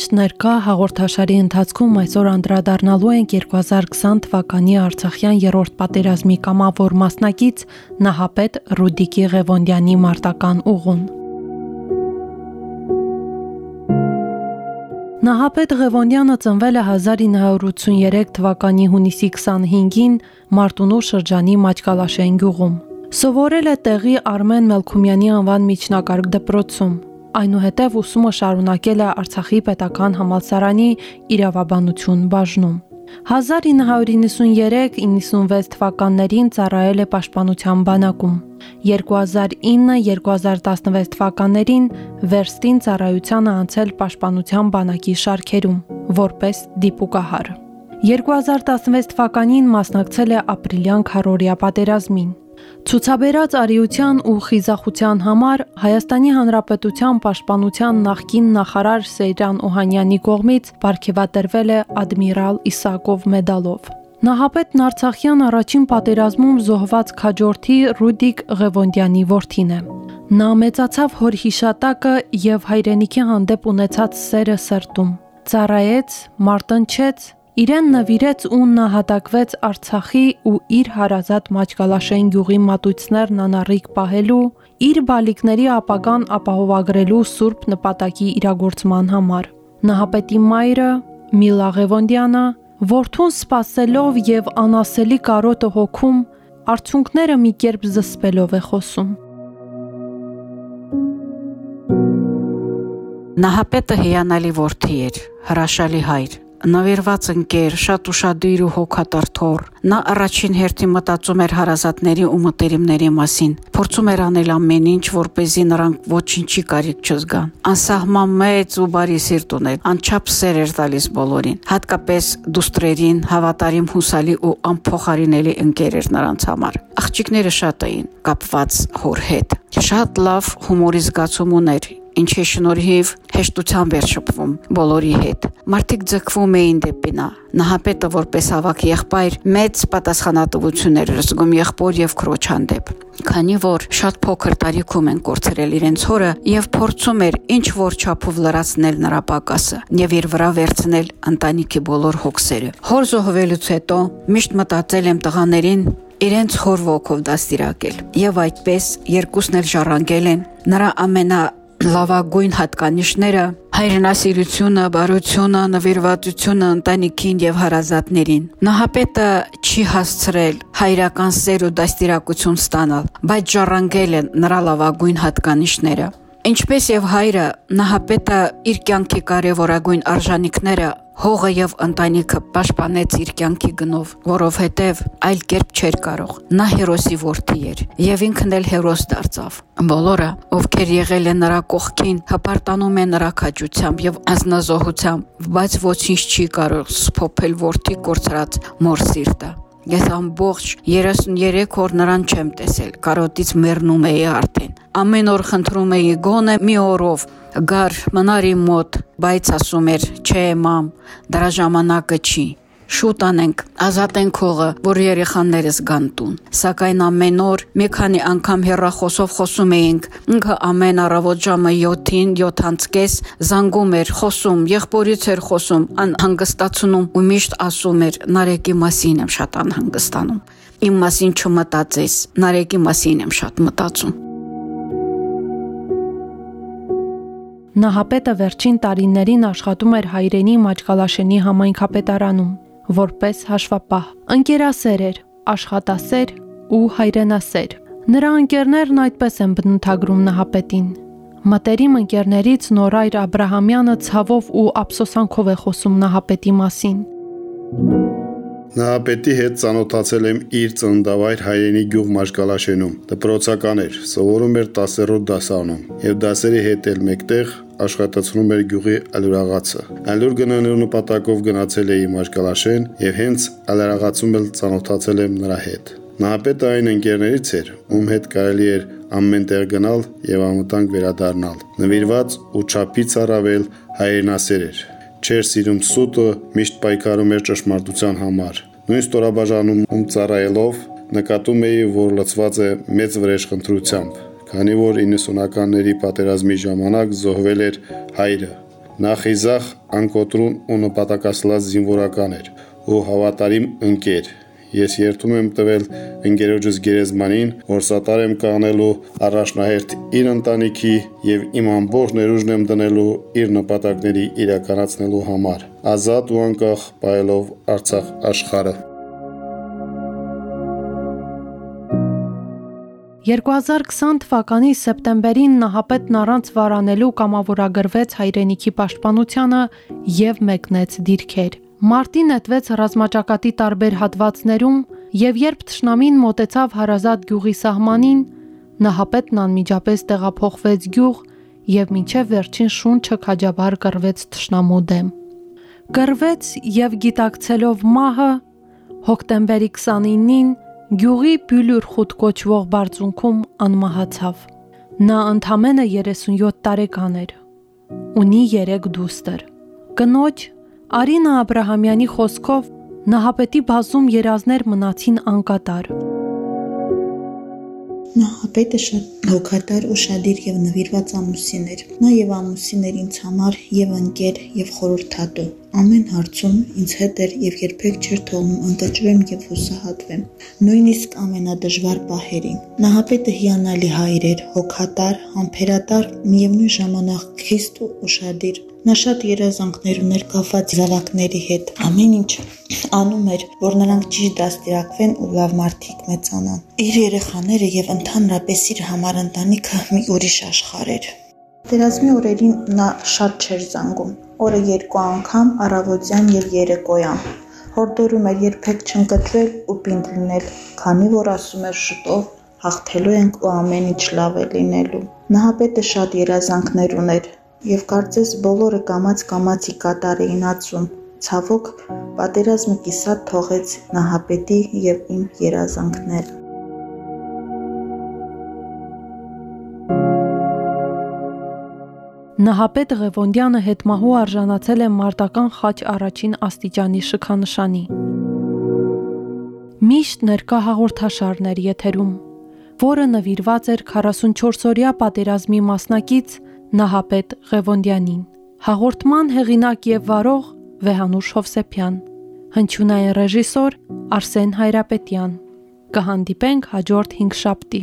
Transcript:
Միշտ ներկա հաղորդաշարի ընթացքում այսօր անդրադառնալու ենք 2020 թվականի Արցախյան երրորդ պատերազմի կամավոր մասնակից Նահապետ Ռուդիկի Ղևոնդյանի մարտական ուղուն։ Նահապետ Ղևոնդյանը ծնվել է 1983 թվականի հունիսի 25-ին Մարտունու շրջանի Մաճկալաշեն գյուղում։ Սովորել է տեղի Արմեն Մելքումյանի անվան միջնակարգ դպրոցում։ Այնուհետև ուսումը շարունակել է Արցախի պետական համալսարանի իրավաբանություն բաժնում։ 1993-96 թվականներին ծառայել է Պաշտպանության բանակում։ 2009-2016 թվականներին վերստին ծառայությանը անցել Պաշտպանության բանակի շարքերում որպես դիպուկահար։ 2016 թվականին մասնակցել է ապրիլյան քարորիա պատերազմին։ Ցուցաբերած արիության ու խիզախության համար Հայաստանի Հանրապետության Պաշտպանության նախկին նախարար Սեյրան Օհանյանի կողմից ապարգևատրվել է Ադմիրալ Իսակով մեդալով։ Նահապետն Արցախյան առաջին պատերազմում զոհված քաջորդի Ռուդիկ Ղևոնդյանի որդին է։ Նա մեծացավ հոր հիշատակը եւ հայրենիքի հանդեպ ունեցած սերը սրտում։ Ծառայեց, մարտնչեց, Իրեն նվիրեց ու նահատակվեց Արցախի ու իր հարազատ Մաճկալաշեն գյուղի մատույցներն անառիկ պահելու, իր բալիկների ապագան ապահովագրելու սուրբ նպատակի իրագործման համար։ Նահապետի մայրը Միլա Ղևոնդյանը, որդուն սпасելով եւ անասելի կարոտը հոգում, արցունքները մի կերպ զսպելով է խոսում։ Նահապետը հիանալի որդի էր, հրաշալի հայր, նվիրված ընկեր, շատ ուրախadir ու հոգատար Նա առաջին հերթին մտածում էր հարազատների ու մտերիմների մասին։ Փորձում էր անել ամեն ինչ, որ เป զի նրանք ոչինչի կարիք չզգան։ Անսահման մեծ ու բարի սիրտ ուներ, անչափ սեր էր տալիս բոլորին, հատկապես դուստրերին, հավատարիմ հուսալի ու անփոխարինելի ընկեր էր նրանց համար։ Աղջիկները շատ էին կապված հոր հետ։ Շատ լավ հումորի զգացում ուներ ինչի շնորհիվ հեշտությամբ էր շփվում բոլորի հետ։ Մարդիկ ձգվում էին դեպի նա։ Նահապետը որպես ավակ եղբայր մեծ պատասխանատվություն էր զգում եղբոր եւ քրոջ հանդեպ։ Քանի որ շատ փոքր տարիքում են կորցրել իրենց հորը եւ փորձում էր ինչ որ չափով լրացնել նրա պակասը եւ իր վրա վերցնել ընտանիքի բոլոր հոգսերը։ Հոր զոհվելուց հետո միշտ մտածել եմ տղաներին իրենց հոր ոգով դաստիարակել եւ այդպես երկուսն էլ ժառանգել են նրա ամենա լավագույն հատկանիշները հայրենասիրությունը, բարությունը, նվիրվածությունը ընտանիքին եւ հարազատներին։ Նահապետը չի հասցրել հայրական սեր ու դաստիարակություն ստանալ, բայց ժառանգել են նրա լավագույն հատկանիշները։ Ինչպես եւ հայրը, նահապետը իր կյանքի կարևորագույն արժանինքները հողը եւ ընտանիքը պաշտպանեց իր կյանքի գնով, որովհետեւ այլ կերպ չէր կարող։ Նա հերոսի որդի էր եւ ինքն էլ հերոս դարձավ։ Բոլորը, ովքեր եղել են նրա կողքին, հպարտանում են նրա քաջությամբ եւ ազնազոհությամբ, բայց ոչինչ չի կարող սփոփել որդի կորցրած մոր սիրտը։ Ես ամբողջ 33 օր նրան չեմ տեսել։ Կարոտից մեռնում էի արդեն։ Ամեն օր խնդրում էի գոնե մի օրով գար մնար իմ մոտ, բայց ասում էր՝ «Չէ, մամ, դրա ժամանակը չի»։ Շուտ անենք, ազատենք հողը, որ երեխաներս գան տուն։ Սակայն ամեն օր մի քանի անգամ հեռախոսով խոսում էինք։ Ինքը ամեն առավոտ ժամը 7-ին 7-ից զանգում էր, խոսում, եղբորից էր խոսում, անհանգստացնում ու միշտ ասում էր. «Նարեկի մասին եմ շատ անհանգստանում»։ Իմ մասին չմտածես, Նարեկի մասին եմ շատ մտածում։ Նահապետը վերջին տարիներին աշխատում էր հայրենի Մաճկալաշենի համայնքապետարանում որպես հաշվապահ։ Ընկերասեր էր, աշխատասեր ու հայրենասեր։ Նրա ընկերներն այդպես են բնութագրում Նահապետին։ Մտերիմ ընկերներից Նորայր Աբ รา համյանը ցավով ու ափսոսանքով է խոսում Նահապետի մասին։ Նահապետի հետ ծանոթացել եմ իր ծննդավայր հայրենի գյուղ Մաշկալաշենում։ Դպրոցական էր, սովորում էր 10-րդ դասարանում եւ դասերի հետ էլ մեկտեղ աշխատացնում էր գյուղի ալուրաղացը։ Ալուր գնալու նպատակով գնացել էի Մաշկալաշեն եւ հենց ալարաղացում էլ ծանոթացել եմ նրա հետ։ Նահապետը այն ընկերներից էր, ում հետ կարելի էր ամեն տեղ գնալ եւ ամտանք վերադառնալ։ Նվիրված ու չափից առավել հայրենասեր էր չէր սիրում սուտը, միշտ պայքարում էր ճշմարտության համար։ Նույն ստորաբաժանում ծառայելով նկատում էի, որ լծված է մեծ վրեժխնդրությամբ, քանի որ 90-ականների պատերազմի ժամանակ զոհվել էր հայրը։ Նա խիզախ, անկոտրուն ու նպատակասլաց զինվորական էր ու հավատարիմ ընկեր, Ես երթում եմ տվել ընկերոջս գերեզմանին, որ սատար եմ կանգնելու առաջնահերթ իր ընտանիքի եւ իմ ամբողջ ներուժն եմ դնելու իր նպատակների իրականացնելու համար, ազատ ու անկախ պայելով Արցախ աշխարհը։ 2020 թվականի սեպտեմբերին նահապետն առանց վարանելու կամավորագրվեց հայրենիքի պաշտպանությանը եւ մեկնեց դիրքեր։ Մարտին նետվեց ռազմաճակատի տարբեր հատվածներում եւ երբ Թշնամին մոտեցավ հարազատ գյուղի սահմանին, նահապետն անմիջապես տեղափոխվեց գյուղ եւ մինչև վերջին շունչը քաջաբար կռվեց Թշնամու դեմ։ Կռվեց եւ գիտակցելով մահը հոկտեմբերի 29-ին գյուղի Բյուլյուր խուտ կոչվող բարձունքում անմահացավ։ Նա ընդամենը 37 տարեկան էր։ Ունի 3 դուստր։ Կնոջ Արինա Աբ รา համյանի խոսքով նահապետի բազում երազներ մնացին անկատար։ Նահապետը շատ հոգատար, ուշադիր եւ նվիրված ամուսին էր։ Նա եւ ամուսին էր ինձ համար եւ ընկեր եւ խորհրդատու։ Ամեն հարցում ինձ հետ էր եւ երբեք չէր թողնում ընկճվեմ եւ հուսահատվեմ։ Նույնիսկ ամենադժվար պահերին։ Նահապետը հիանալի հայր էր, հոգատար, համբերատար, միևնույն ժամանակ խիստ ու ուշադիր Նա շատ երազանքներ ուներ կապված զավակների հետ։ Ամեն ինչ անում էր, որ նրանք ճիշտ դաստիարակվեն ու լավ մարդիկ մեծանան։ Իր երեխաները եւ ընդհանրապես իր համար ընտանիքը մի ուրիշ աշխարհ էր։ Դերազմի օրերին նա շատ չէր զանգում։ Օրը երկու անգամ առավոտյան եւ երեկոյան։ Հորդորում էր երբեք չընկճվել ու պինդ լինել, քանի որ ասում էր շուտով հաղթելու ենք ու ամեն ինչ լավ է լինելու։ Նահապետը շատ երազանքներ ուներ, եւ կարծես բոլորը կամաց-կամացի կատարեին ածում։ Ցավոք, պատերազմը կիսատ թողեց նահապետի եւ իմ երազանքները։ Նահապետ Ղևոնդյանը հետմահու արժանացել է մարտական խաչ առաջին աստիճանի շքանշանի։ Միշտ ներկա հաղորդաշարներ եթերում, որը նվիրված էր 44-օրյա պատերազմի մասնակից Նահապետ Ղևոնդյանին։ Հաղորդման հեղինակ եւ վարող Վեհանուշ Հովսեփյան։ Հնչյունային ռեժիսոր Արսեն Հայրապետյան։ Կհանդիպենք հաջորդ 5 շաբթի։